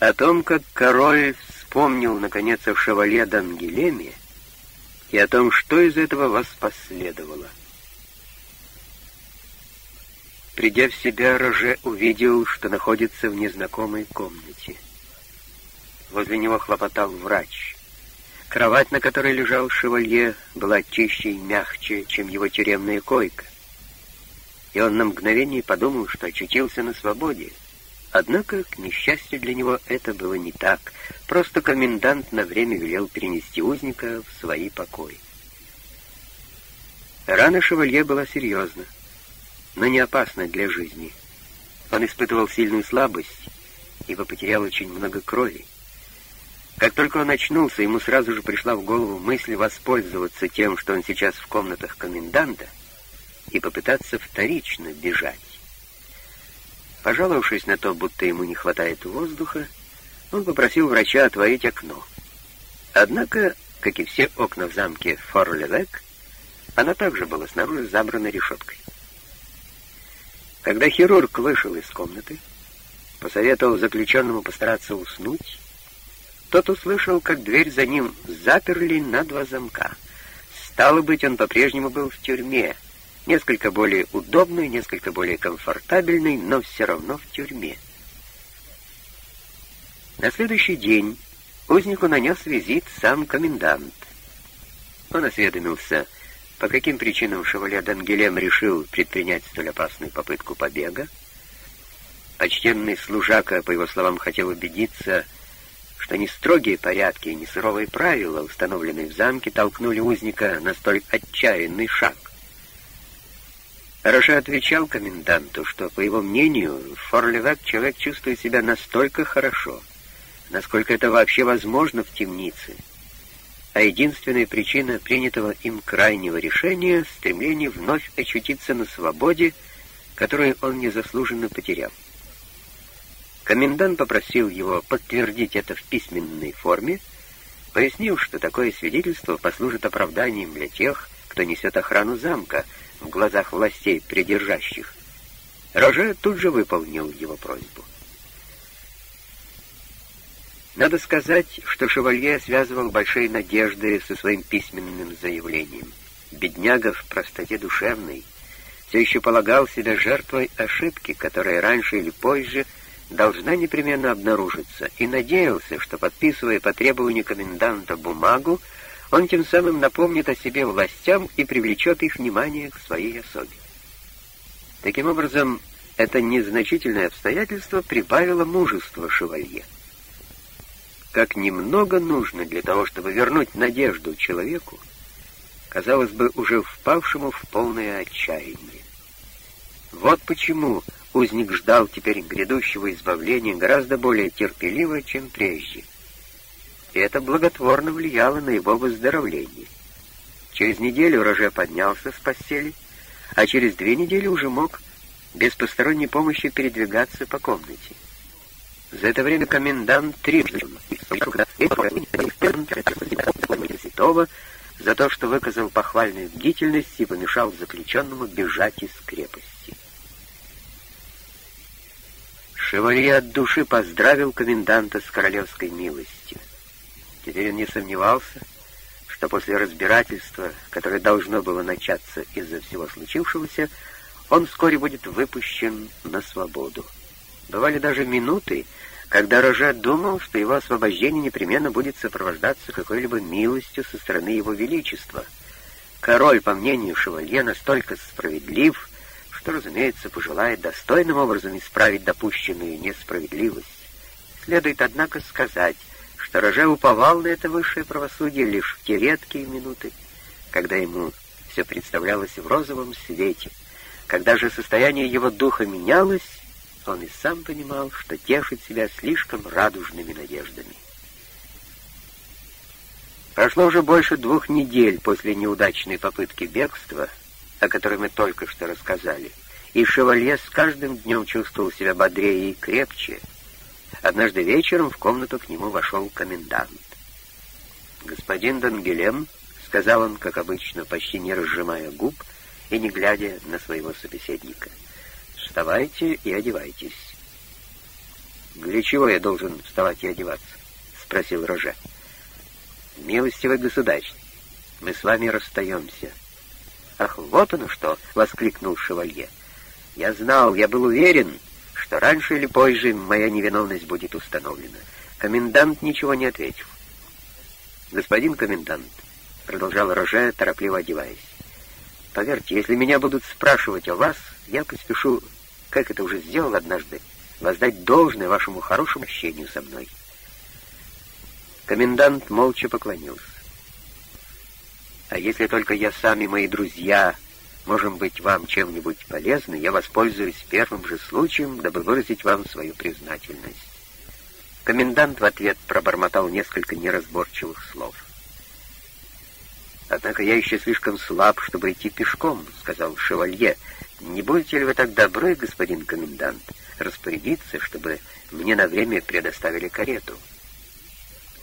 О том, как король вспомнил, наконец, о шевале Дангелеме, и о том, что из этого воспоследовало. Придя в себя, Роже увидел, что находится в незнакомой комнате. Возле него хлопотал врач. Кровать, на которой лежал шевалье, была чище и мягче, чем его тюремная койка. И он на мгновение подумал, что очутился на свободе. Однако, к несчастью для него, это было не так. Просто комендант на время велел перенести узника в свои покои. Рана шевалье была серьезна, но не опасна для жизни. Он испытывал сильную слабость, ибо потерял очень много крови. Как только он очнулся, ему сразу же пришла в голову мысль воспользоваться тем, что он сейчас в комнатах коменданта, и попытаться вторично бежать. Пожаловавшись на то, будто ему не хватает воздуха, он попросил врача отворить окно. Однако, как и все окна в замке Форлевек, оно также было снаружи забрано решеткой. Когда хирург вышел из комнаты, посоветовал заключенному постараться уснуть, тот услышал, как дверь за ним заперли на два замка. Стало быть, он по-прежнему был в тюрьме, несколько более удобный, несколько более комфортабельный, но все равно в тюрьме. На следующий день узнику нанес визит сам комендант. Он осведомился, по каким причинам шевале Дангелем решил предпринять столь опасную попытку побега. Почтенный служака, по его словам, хотел убедиться, что не строгие порядки и не суровые правила, установленные в замке, толкнули узника на столь отчаянный шаг. Роше отвечал коменданту, что, по его мнению, в Форлевак человек чувствует себя настолько хорошо, насколько это вообще возможно в темнице, а единственная причина принятого им крайнего решения — стремление вновь очутиться на свободе, которую он незаслуженно потерял. Комендант попросил его подтвердить это в письменной форме, пояснив, что такое свидетельство послужит оправданием для тех, кто несет охрану замка в глазах властей придержащих. Роже тут же выполнил его просьбу. Надо сказать, что шевалье связывал большие надежды со своим письменным заявлением. Бедняга в простоте душевной все еще полагал себя жертвой ошибки, которая раньше или позже — должна непременно обнаружиться, и надеялся, что, подписывая по требованию коменданта бумагу, он тем самым напомнит о себе властям и привлечет их внимание к своей особе. Таким образом, это незначительное обстоятельство прибавило мужество шевалье. Как немного нужно для того, чтобы вернуть надежду человеку, казалось бы, уже впавшему в полное отчаяние. Вот почему узник ждал теперь грядущего избавления гораздо более терпеливо, чем прежде. И это благотворно влияло на его выздоровление. Через неделю Роже поднялся с постели, а через две недели уже мог без посторонней помощи передвигаться по комнате. За это время комендант трижды святого за то, что выказал похвальную бдительность и помешал заключенному бежать из крепости. Шевалье от души поздравил коменданта с королевской милостью. Теперь он не сомневался, что после разбирательства, которое должно было начаться из-за всего случившегося, он вскоре будет выпущен на свободу. Бывали даже минуты, когда Роже думал, что его освобождение непременно будет сопровождаться какой-либо милостью со стороны его величества. Король, по мнению Шевалье, настолько справедлив, что, разумеется, пожелает достойным образом исправить допущенную несправедливость. Следует, однако, сказать, что Роже уповал на это высшее правосудие лишь в те редкие минуты, когда ему все представлялось в розовом свете. Когда же состояние его духа менялось, он и сам понимал, что тешит себя слишком радужными надеждами. Прошло уже больше двух недель после неудачной попытки бегства — о которой мы только что рассказали, и шевалье с каждым днем чувствовал себя бодрее и крепче. Однажды вечером в комнату к нему вошел комендант. «Господин Дангелем», — сказал он, как обычно, почти не разжимая губ и не глядя на своего собеседника, — «вставайте и одевайтесь». «Для чего я должен вставать и одеваться?» — спросил Роже. «Милостивый государь, мы с вами расстаемся». «Ах, вот оно что!» — воскликнул шевалье. «Я знал, я был уверен, что раньше или позже моя невиновность будет установлена». Комендант ничего не ответил. «Господин комендант», — продолжал Роже, торопливо одеваясь, — «поверьте, если меня будут спрашивать о вас, я поспешу, как это уже сделал однажды, воздать должное вашему хорошему общению со мной». Комендант молча поклонился. А если только я сам и мои друзья можем быть вам чем-нибудь полезны, я воспользуюсь первым же случаем, дабы выразить вам свою признательность. Комендант в ответ пробормотал несколько неразборчивых слов. «Однако я еще слишком слаб, чтобы идти пешком», — сказал шевалье. «Не будете ли вы так добры, господин комендант, распорядиться, чтобы мне на время предоставили карету?»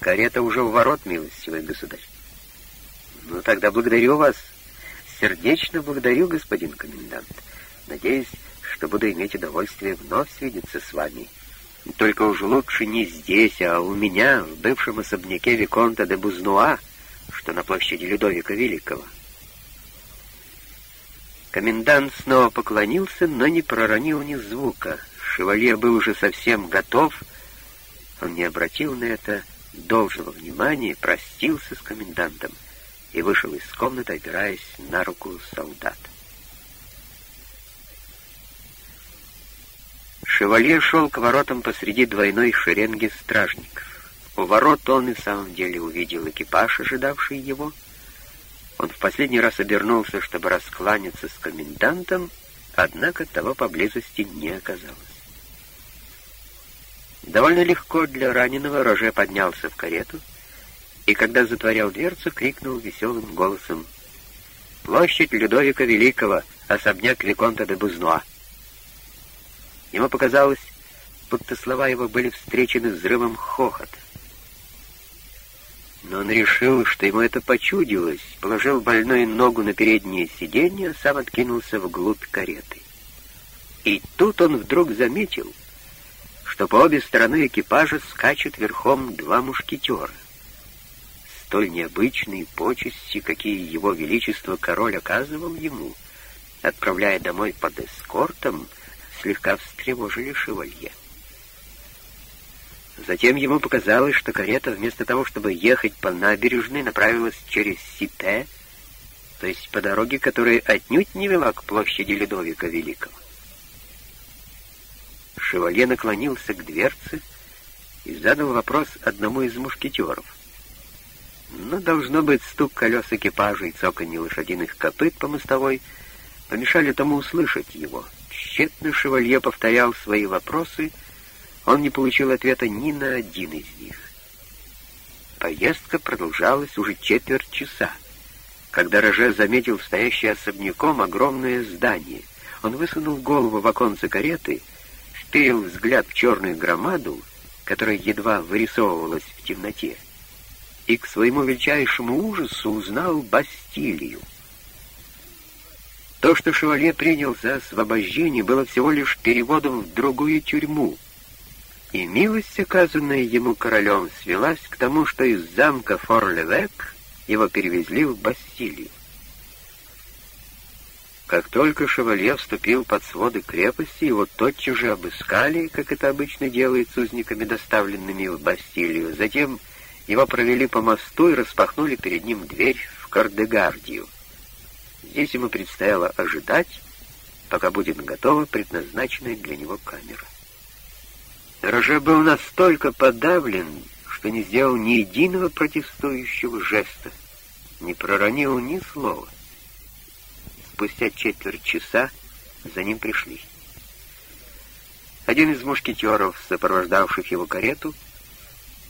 «Карета уже у ворот, милостивый государь». «Ну, тогда благодарю вас. Сердечно благодарю, господин комендант. Надеюсь, что буду иметь удовольствие вновь свидеться с вами. Только уж лучше не здесь, а у меня, в бывшем особняке Виконта де Бузнуа, что на площади Людовика Великого». Комендант снова поклонился, но не проронил ни звука. Шевалье был уже совсем готов. Он не обратил на это должного внимания, простился с комендантом и вышел из комнаты, опираясь на руку солдат. Шевалье шел к воротам посреди двойной шеренги стражников. У ворот он и в самом деле увидел экипаж, ожидавший его. Он в последний раз обернулся, чтобы раскланяться с комендантом, однако того поблизости не оказалось. Довольно легко для раненого Роже поднялся в карету, и когда затворял дверцу, крикнул веселым голосом «Площадь Людовика Великого, особняк Виконта де Бузнуа». Ему показалось, будто слова его были встречены взрывом хохота. Но он решил, что ему это почудилось, положил больную ногу на переднее сиденье, сам откинулся вглубь кареты. И тут он вдруг заметил, что по обе стороны экипажа скачут верхом два мушкетера столь необычные почести, какие его величество король оказывал ему, отправляя домой под эскортом, слегка встревожили шевалье. Затем ему показалось, что карета вместо того, чтобы ехать по набережной, направилась через Сите, то есть по дороге, которая отнюдь не вела к площади Ледовика Великого. Шевалье наклонился к дверце и задал вопрос одному из мушкетеров. Но, должно быть, стук колес экипажа и цоканье лошадиных копыт по мостовой помешали тому услышать его. Тщетно шевалье повторял свои вопросы, он не получил ответа ни на один из них. Поездка продолжалась уже четверть часа. Когда Роже заметил стоящее особняком огромное здание, он высунул голову в оконце кареты, вперил взгляд в черную громаду, которая едва вырисовывалась в темноте, и к своему величайшему ужасу узнал Бастилию. То, что шевалье принял за освобождение, было всего лишь переводом в другую тюрьму, и милость, оказанная ему королем, свелась к тому, что из замка Форлевек его перевезли в Бастилию. Как только шевалье вступил под своды крепости, его тотчас же обыскали, как это обычно делают с узниками, доставленными в Бастилию. Затем его провели по мосту и распахнули перед ним дверь в Кардегардию. Здесь ему предстояло ожидать, пока будет готова предназначенная для него камера. Роже был настолько подавлен, что не сделал ни единого протестующего жеста, не проронил ни слова. Спустя четверть часа за ним пришли. Один из мушкетеров, сопровождавших его карету,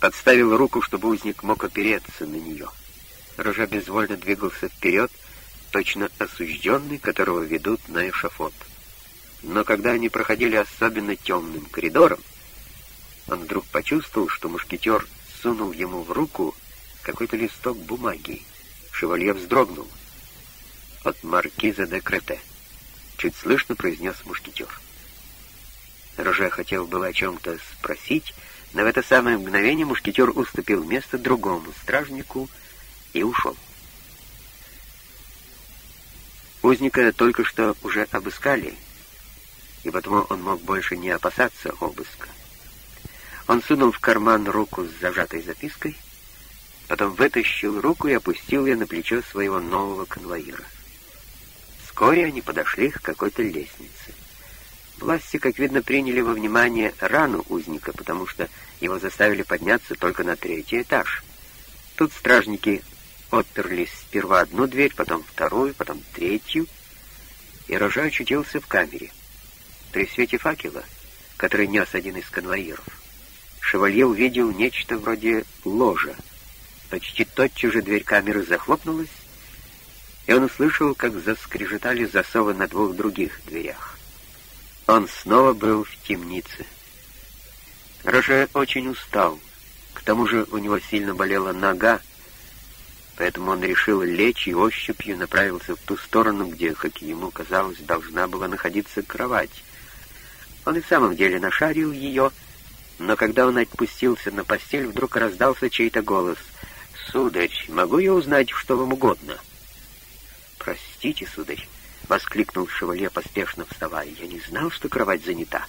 подставил руку, чтобы узник мог опереться на нее. Рожа безвольно двигался вперед, точно осужденный, которого ведут на эшафот. Но когда они проходили особенно темным коридором, он вдруг почувствовал, что мушкетер сунул ему в руку какой-то листок бумаги. Шевалье вздрогнул. «От маркиза де Крете», — чуть слышно произнес мушкетер. Роже хотел было о чем-то спросить, но в это самое мгновение мушкетер уступил место другому стражнику и ушел. Узника только что уже обыскали, и потому он мог больше не опасаться обыска. Он сунул в карман руку с зажатой запиской, потом вытащил руку и опустил ее на плечо своего нового конвоира. Вскоре они подошли к какой-то лестнице. Власти, как видно, приняли во внимание рану узника, потому что его заставили подняться только на третий этаж. Тут стражники отперли сперва одну дверь, потом вторую, потом третью, и Рожа очутился в камере. При свете факела, который нес один из конвоиров, Шевалье увидел нечто вроде ложа. Почти тотчас же дверь камеры захлопнулась, и он услышал, как заскрежетали засовы на двух других дверях. Он снова был в темнице. Роже очень устал. К тому же у него сильно болела нога, поэтому он решил лечь и ощупью направился в ту сторону, где, как ему казалось, должна была находиться кровать. Он и в самом деле нашарил ее, но когда он отпустился на постель, вдруг раздался чей-то голос. «Сударь, могу я узнать, что вам угодно?» «Простите, сударь», — воскликнул Шевале, поспешно вставая. «Я не знал, что кровать занята».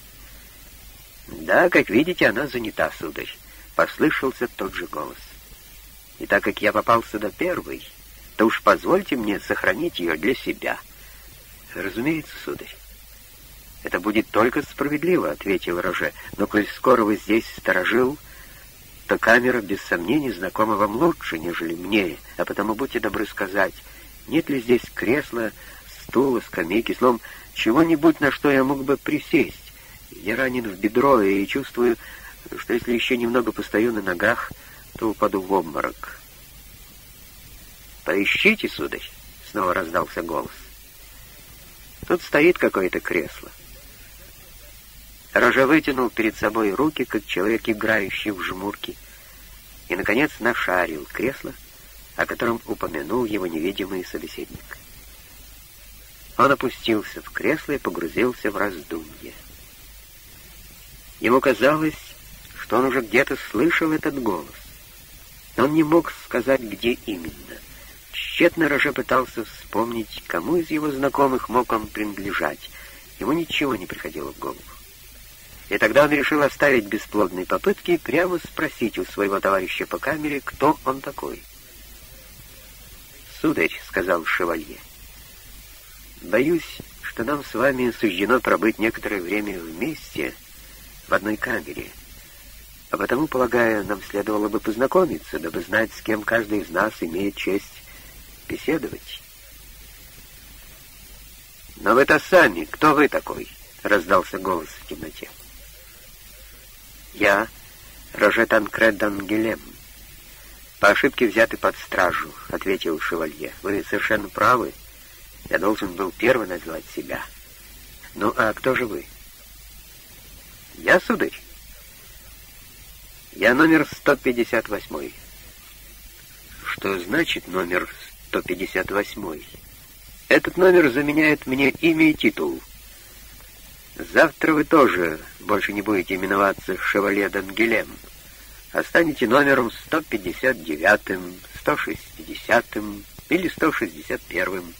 «Да, как видите, она занята, сударь», — послышался тот же голос. «И так как я попал сюда первый, то уж позвольте мне сохранить ее для себя». «Разумеется, сударь». «Это будет только справедливо», — ответил Роже. «Но коль скоро вы здесь сторожил, то камера, без сомнений, знакома вам лучше, нежели мне, а потому будьте добры сказать, нет ли здесь кресла, стула, скамейки, словом, чего-нибудь, на что я мог бы присесть? Я ранен в бедро и чувствую, что если еще немного постою на ногах, то упаду в обморок. «Поищите, сударь!» — снова раздался голос. «Тут стоит какое-то кресло». Рожа вытянул перед собой руки, как человек, играющий в жмурки, и, наконец, нашарил кресло — о котором упомянул его невидимый собеседник. Он опустился в кресло и погрузился в раздумье. Ему казалось, что он уже где-то слышал этот голос. Но он не мог сказать, где именно. Тщетно Роже пытался вспомнить, кому из его знакомых мог он принадлежать. Ему ничего не приходило в голову. И тогда он решил оставить бесплодные попытки и прямо спросить у своего товарища по камере, кто он такой. «Сударь», — сказал шевалье, — «боюсь, что нам с вами суждено пробыть некоторое время вместе в одной камере, а потому, полагаю, нам следовало бы познакомиться, дабы знать, с кем каждый из нас имеет честь беседовать». «Но вы-то сами, кто вы такой?» — раздался голос в темноте. «Я, Рожетан Креддан Гелем», «По ошибке взяты под стражу», — ответил шевалье. «Вы совершенно правы. Я должен был первый назвать себя. Ну, а кто же вы?» «Я, сударь. Я номер 158». «Что значит номер 158?» «Этот номер заменяет мне имя и титул». Завтра вы тоже больше не будете именоваться Шевале Дангелем а номером 159, 160 или 161.